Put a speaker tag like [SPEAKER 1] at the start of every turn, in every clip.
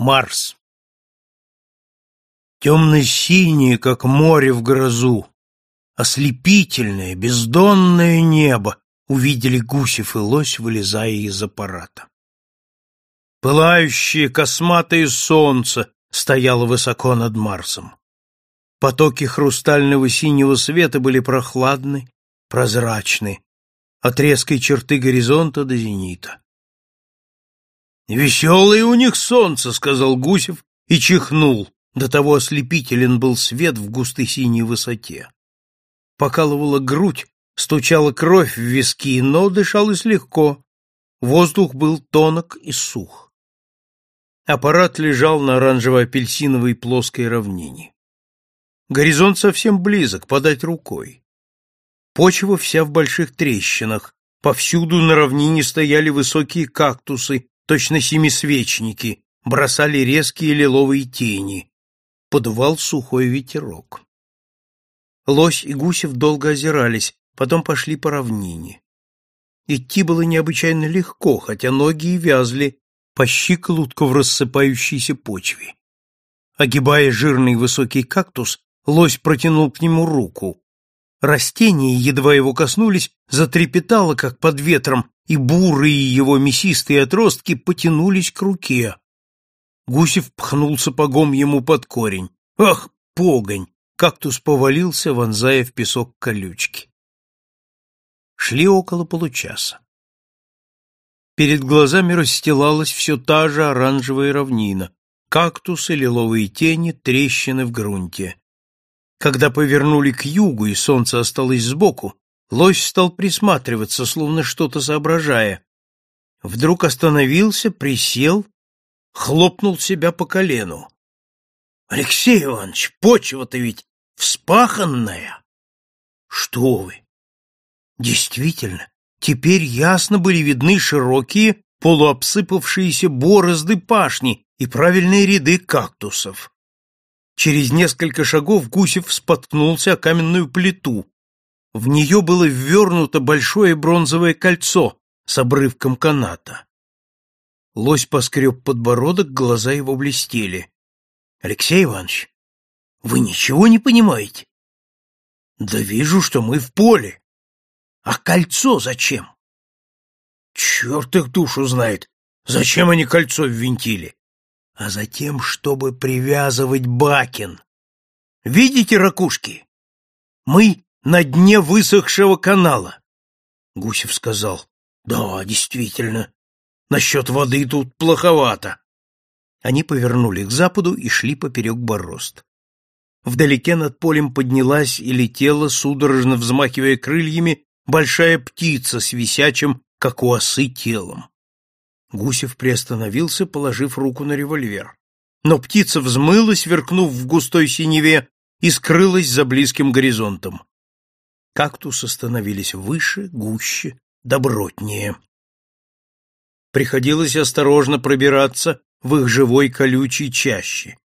[SPEAKER 1] Марс. Темно-синее, как море в грозу, ослепительное, бездонное небо увидели Гусев и Лось, вылезая из аппарата. Пылающее косматое солнце стояло высоко над Марсом. Потоки хрустального синего света были прохладны, прозрачны, от резкой черты горизонта до зенита. «Веселое у них солнце», — сказал Гусев и чихнул. До того ослепителен был свет в густой синей высоте. Покалывала грудь, стучала кровь в виски, но дышалось легко. Воздух был тонок и сух. Аппарат лежал на оранжево-апельсиновой плоской равнине. Горизонт совсем близок, подать рукой. Почва вся в больших трещинах, повсюду на равнине стояли высокие кактусы точно семисвечники, бросали резкие лиловые тени. Подувал сухой ветерок. Лось и Гусев долго озирались, потом пошли по равнине. Идти было необычайно легко, хотя ноги и вязли по щиколотку в рассыпающейся почве. Огибая жирный высокий кактус, лось протянул к нему руку. Растение, едва его коснулись, затрепетало, как под ветром, и бурые его мясистые отростки потянулись к руке. Гусев пхнул сапогом ему под корень. Ах, погонь! Кактус повалился, вонзая в песок колючки. Шли около получаса. Перед глазами расстилалась все та же оранжевая равнина, кактусы, лиловые тени, трещины в грунте. Когда повернули к югу и солнце осталось сбоку, Лось стал присматриваться, словно что-то соображая. Вдруг остановился, присел, хлопнул себя по колену. — Алексей Иванович, почва-то ведь вспаханная. — Что вы? Действительно, теперь ясно были видны широкие, полуобсыпавшиеся борозды пашни и правильные ряды кактусов. Через несколько шагов Гусев споткнулся о каменную плиту, в нее было ввернуто большое бронзовое кольцо с обрывком каната. Лось поскреб подбородок, глаза его блестели. — Алексей Иванович, вы ничего не понимаете? — Да вижу, что мы в поле. А кольцо зачем? — Черт их душу знает, зачем они кольцо ввинтили. А затем, чтобы привязывать бакин. Видите ракушки? Мы на дне высохшего канала. Гусев сказал, да, действительно, насчет воды тут плоховато. Они повернули к западу и шли поперек борозд. Вдалеке над полем поднялась и летела, судорожно взмахивая крыльями, большая птица с висячим, как у осы, телом. Гусев приостановился, положив руку на револьвер. Но птица взмылась, сверкнув в густой синеве, и скрылась за близким горизонтом. Кактусы становились выше, гуще, добротнее. Приходилось осторожно пробираться в их живой колючей чаще.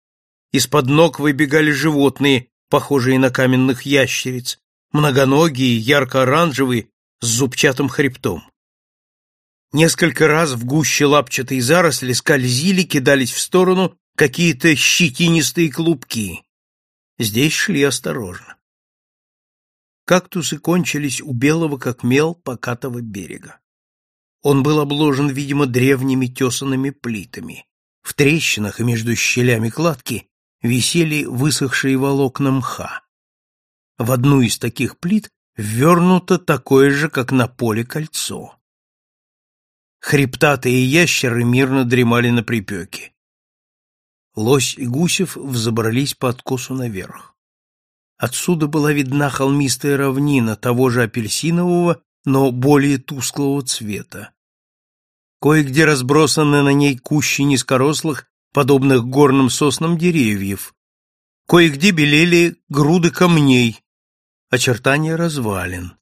[SPEAKER 1] Из-под ног выбегали животные, похожие на каменных ящериц, многоногие, ярко-оранжевые, с зубчатым хребтом. Несколько раз в гуще лапчатой заросли скользили, кидались в сторону какие-то щетинистые клубки. Здесь шли осторожно. Кактусы кончились у белого, как мел, покатого берега. Он был обложен, видимо, древними тесанными плитами. В трещинах и между щелями кладки висели высохшие волокна мха. В одну из таких плит ввернуто такое же, как на поле, кольцо. Хребтатые ящеры мирно дремали на припеке. Лось и Гусев взобрались по откосу наверх. Отсюда была видна холмистая равнина того же апельсинового, но более тусклого цвета. Кое-где разбросаны на ней кущи низкорослых, подобных горным соснам деревьев. Кое-где белели груды камней, очертания развалин.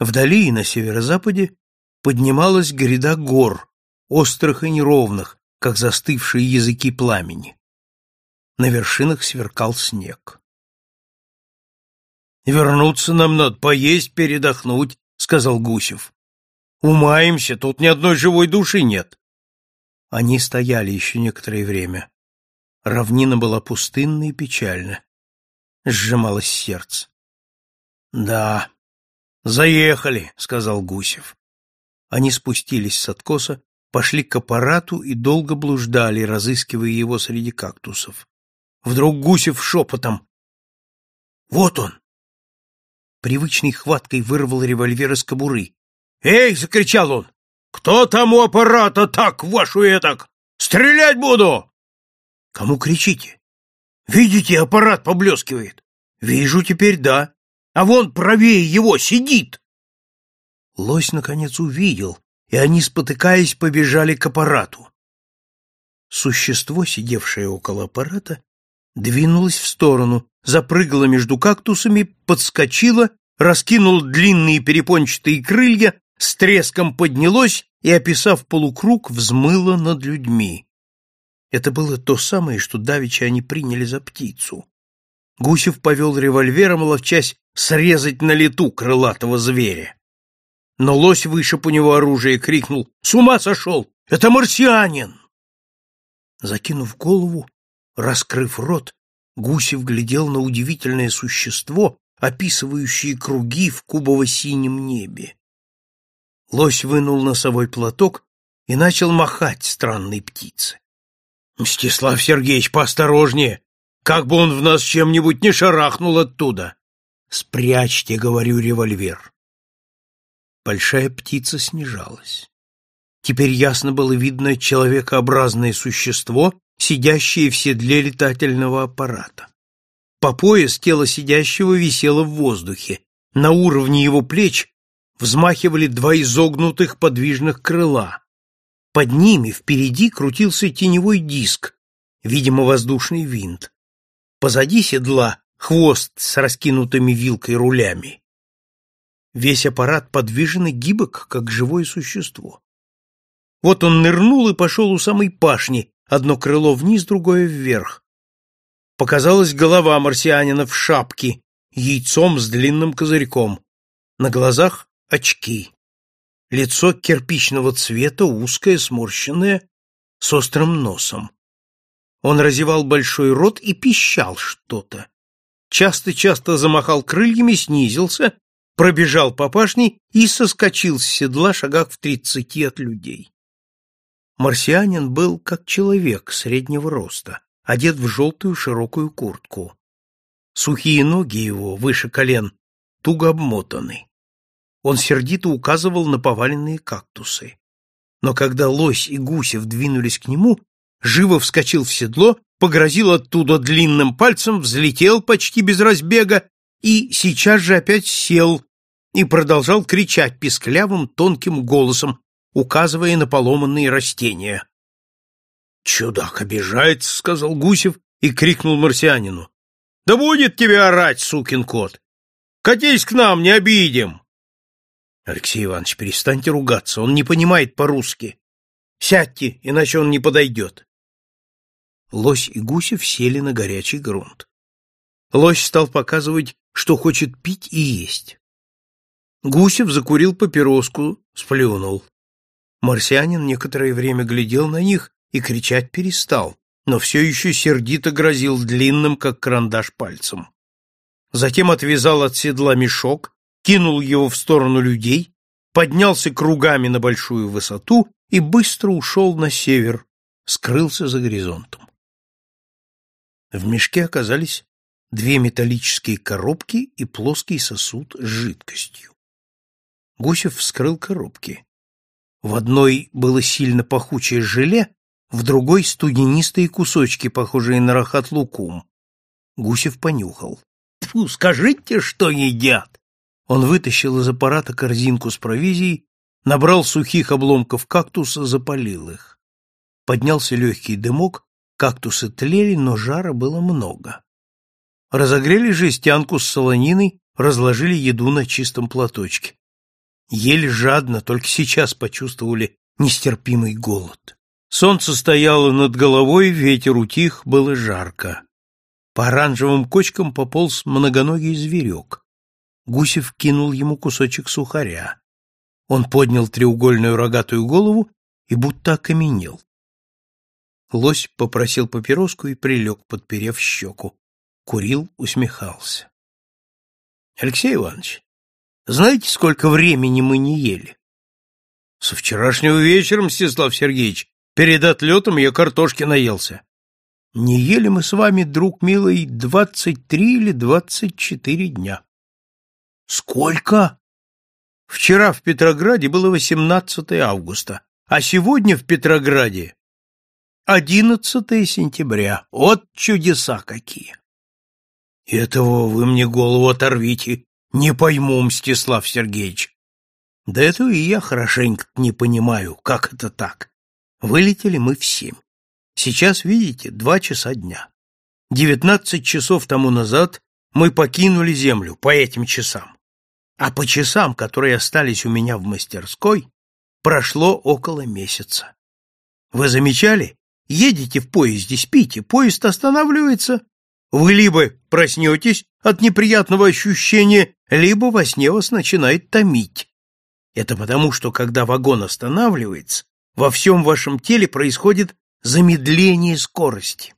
[SPEAKER 1] Вдали и на северо-западе поднималась гряда гор, острых и неровных, как застывшие языки пламени. На вершинах сверкал снег. Вернуться нам надо, поесть, передохнуть, сказал Гусев. Умаемся, тут ни одной живой души нет. Они стояли еще некоторое время. Равнина была пустынна и печальна. Сжималось сердце. — Да, заехали, — сказал Гусев. Они спустились с откоса, пошли к аппарату и долго блуждали, разыскивая его среди кактусов. Вдруг Гусев шепотом. — Вот он! Привычной хваткой вырвал револьвер из кобуры. «Эй!» — закричал он. «Кто там у аппарата так, вашу этак? Стрелять буду!» «Кому кричите?» «Видите, аппарат поблескивает?» «Вижу теперь, да. А вон правее его сидит!» Лось, наконец, увидел, и они, спотыкаясь, побежали к аппарату. Существо, сидевшее около аппарата, двинулось в сторону, запрыгало между кактусами, подскочило, раскинуло длинные перепончатые крылья, с треском поднялось и, описав полукруг, взмыло над людьми. Это было то самое, что давеча они приняли за птицу. Гусев повел револьвером, ловчась срезать на лету крылатого зверя. Но лось вышиб у него оружие и крикнул «С ума сошел! Это марсианин!» Закинув голову, раскрыв рот, Гусев глядел на удивительное существо, описывающее круги в кубово-синем небе. Лось вынул носовой платок и начал махать странной птице. — Мстислав Сергеевич, поосторожнее! Как бы он в нас чем-нибудь не шарахнул оттуда! — Спрячьте, — говорю, — револьвер. Большая птица снижалась. Теперь ясно было видно человекообразное существо, сидящее в седле летательного аппарата. По пояс тело сидящего висело в воздухе. На уровне его плеч взмахивали два изогнутых подвижных крыла. Под ними впереди крутился теневой диск, видимо, воздушный винт. Позади седла хвост с раскинутыми вилкой рулями. Весь аппарат подвижен и гибок, как живое существо. Вот он нырнул и пошел у самой пашни, одно крыло вниз, другое вверх. Показалась голова марсианина в шапке, яйцом с длинным козырьком. На глазах очки. Лицо кирпичного цвета, узкое, сморщенное, с острым носом. Он разевал большой рот и пищал что-то. Часто-часто замахал крыльями, снизился, пробежал по пашне и соскочил с седла шагах в тридцати от людей. Марсианин был как человек среднего роста, одет в желтую широкую куртку. Сухие ноги его, выше колен, туго обмотаны. Он сердито указывал на поваленные кактусы. Но когда лось и гусев двинулись к нему, живо вскочил в седло, погрозил оттуда длинным пальцем, взлетел почти без разбега и сейчас же опять сел и продолжал кричать писклявым тонким голосом, указывая на поломанные растения. «Чудак обижается», — сказал Гусев и крикнул марсианину. «Да будет тебе орать, сукин кот! Катись к нам, не обидим!» Алексей Иванович, перестаньте ругаться, он не понимает по-русски. Сядьте, иначе он не подойдет. Лось и Гусев сели на горячий грунт. Лось стал показывать, что хочет пить и есть. Гусев закурил папироску, сплюнул. Марсианин некоторое время глядел на них и кричать перестал, но все еще сердито грозил длинным, как карандаш, пальцем. Затем отвязал от седла мешок, кинул его в сторону людей, поднялся кругами на большую высоту и быстро ушел на север, скрылся за горизонтом. В мешке оказались две металлические коробки и плоский сосуд с жидкостью. Гусев вскрыл коробки. В одной было сильно пахучее желе, в другой — студенистые кусочки, похожие на рахат-лукум. Гусев понюхал. «Фу, скажите, что едят!» Он вытащил из аппарата корзинку с провизией, набрал сухих обломков кактуса, запалил их. Поднялся легкий дымок, кактусы тлели, но жара было много. Разогрели жестянку с солониной, разложили еду на чистом платочке. Ели жадно, только сейчас почувствовали нестерпимый голод. Солнце стояло над головой, ветер утих, было жарко. По оранжевым кочкам пополз многоногий зверек. Гусев кинул ему кусочек сухаря. Он поднял треугольную рогатую голову и будто окаменел. Лось попросил папироску и прилег, подперев щеку. Курил, усмехался. — Алексей Иванович, знаете, сколько времени мы не ели? — Со вчерашнего вечера, Мстислав Сергеевич. Перед отлетом я картошки наелся. — Не ели мы с вами, друг милый, двадцать три или двадцать четыре дня. — Сколько? Вчера в Петрограде было 18 августа, а сегодня в Петрограде 11 сентября. Вот чудеса какие! Этого вы мне голову оторвите. Не пойму, Мстислав Сергеевич. Да это и я хорошенько не понимаю, как это так. Вылетели мы в семь. Сейчас, видите, два часа дня. Девятнадцать часов тому назад мы покинули землю по этим часам а по часам, которые остались у меня в мастерской, прошло около месяца. Вы замечали? Едете в поезде, спите, поезд останавливается. Вы либо проснетесь от неприятного ощущения, либо во сне вас начинает томить. Это потому, что когда вагон останавливается, во всем вашем теле происходит замедление скорости.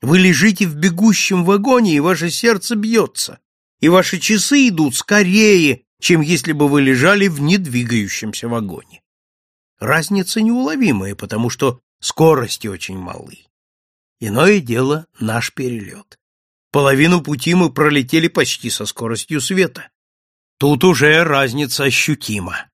[SPEAKER 1] Вы лежите в бегущем вагоне, и ваше сердце бьется, и ваши часы идут скорее, чем если бы вы лежали в недвигающемся вагоне. Разница неуловимая, потому что скорости очень малы. Иное дело наш перелет. Половину пути мы пролетели почти со скоростью света. Тут уже разница ощутима.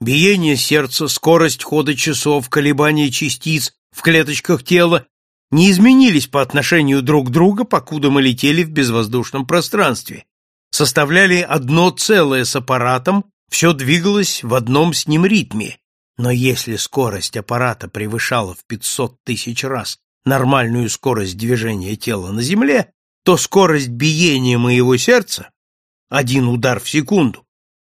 [SPEAKER 1] Биение сердца, скорость хода часов, колебания частиц в клеточках тела не изменились по отношению друг к другу, покуда мы летели в безвоздушном пространстве, составляли одно целое с аппаратом, все двигалось в одном с ним ритме. Но если скорость аппарата превышала в 500 тысяч раз нормальную скорость движения тела на Земле, то скорость биения моего сердца, один удар в секунду,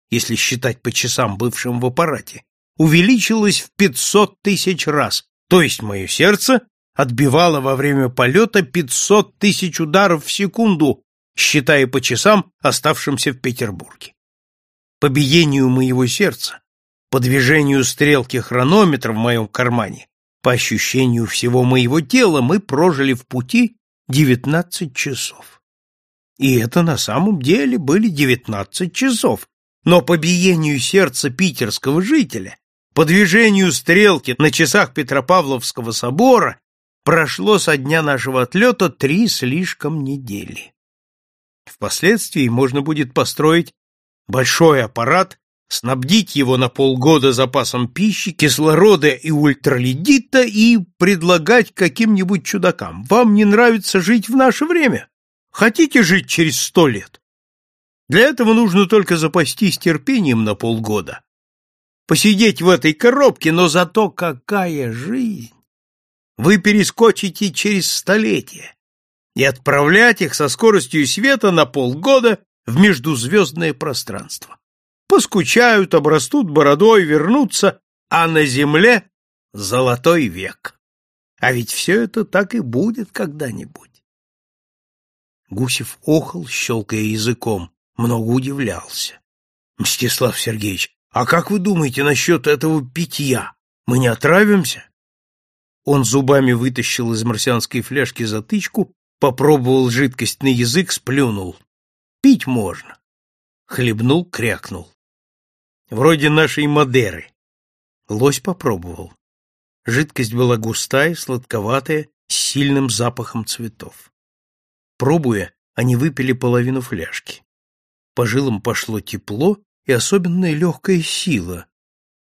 [SPEAKER 1] если считать по часам, бывшим в аппарате, увеличилась в 500 тысяч раз, то есть мое сердце отбивало во время полета 500 тысяч ударов в секунду считая по часам, оставшимся в Петербурге. По биению моего сердца, по движению стрелки хронометра в моем кармане, по ощущению всего моего тела мы прожили в пути 19 часов. И это на самом деле были 19 часов, но по биению сердца питерского жителя, по движению стрелки на часах Петропавловского собора прошло со дня нашего отлета три слишком недели. Впоследствии можно будет построить большой аппарат, снабдить его на полгода запасом пищи, кислорода и ультраледита и предлагать каким-нибудь чудакам. Вам не нравится жить в наше время? Хотите жить через сто лет? Для этого нужно только запастись терпением на полгода. Посидеть в этой коробке, но зато какая жизнь! Вы перескочите через столетия, и отправлять их со скоростью света на полгода в междузвездное пространство. Поскучают, обрастут бородой, вернутся, а на Земле — золотой век. А ведь все это так и будет когда-нибудь. Гусев охал, щелкая языком, много удивлялся. — Мстислав Сергеевич, а как вы думаете насчет этого питья? Мы не отравимся? Он зубами вытащил из марсианской фляжки затычку Попробовал жидкость на язык, сплюнул. Пить можно. Хлебнул, крякнул. Вроде нашей Мадеры. Лось попробовал. Жидкость была густая, сладковатая, с сильным запахом цветов. Пробуя, они выпили половину фляжки. По жилам пошло тепло и особенная легкая сила.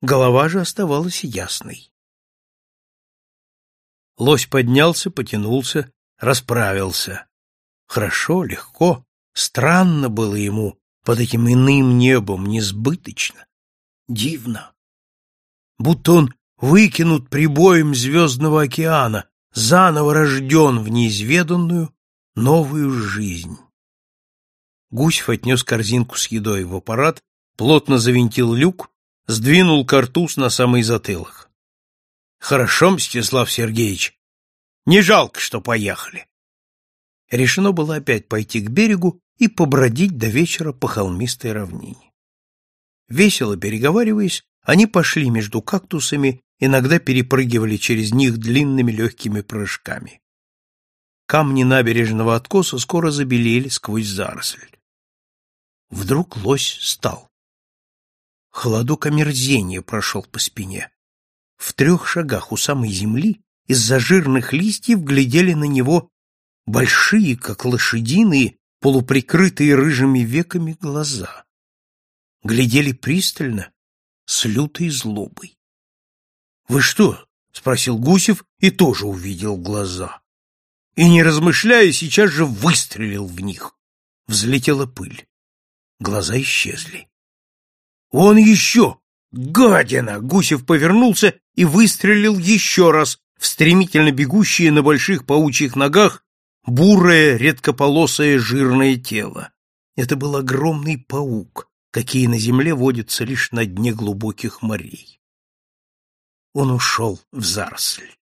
[SPEAKER 1] Голова же оставалась ясной. Лось поднялся, потянулся, расправился. Хорошо, легко, странно было ему под этим иным небом, несбыточно, дивно. Будто он выкинут прибоем звездного океана, заново рожден в неизведанную новую жизнь. Гусев отнес корзинку с едой в аппарат, плотно завинтил люк, сдвинул картуз на самый затылок. — Хорошо, Мстислав Сергеевич, не жалко, что поехали. Решено было опять пойти к берегу и побродить до вечера по холмистой равнине. Весело переговариваясь, они пошли между кактусами иногда перепрыгивали через них длинными легкими прыжками. Камни набережного откоса скоро забелели сквозь заросль. Вдруг лось стал. Холодок омерзения прошел по спине. В трех шагах у самой земли из-за жирных листьев глядели на него большие, как лошадиные, полуприкрытые рыжими веками глаза. Глядели пристально, с лютой злобой. — Вы что? — спросил Гусев и тоже увидел глаза. И, не размышляя, сейчас же выстрелил в них. Взлетела пыль. Глаза исчезли. — Он еще! Гадина! Гусев повернулся и выстрелил еще раз в стремительно бегущее на больших паучьих ногах бурое, редкополосое жирное тело. Это был огромный паук, какие на земле водятся лишь на дне глубоких морей. Он ушел в заросль.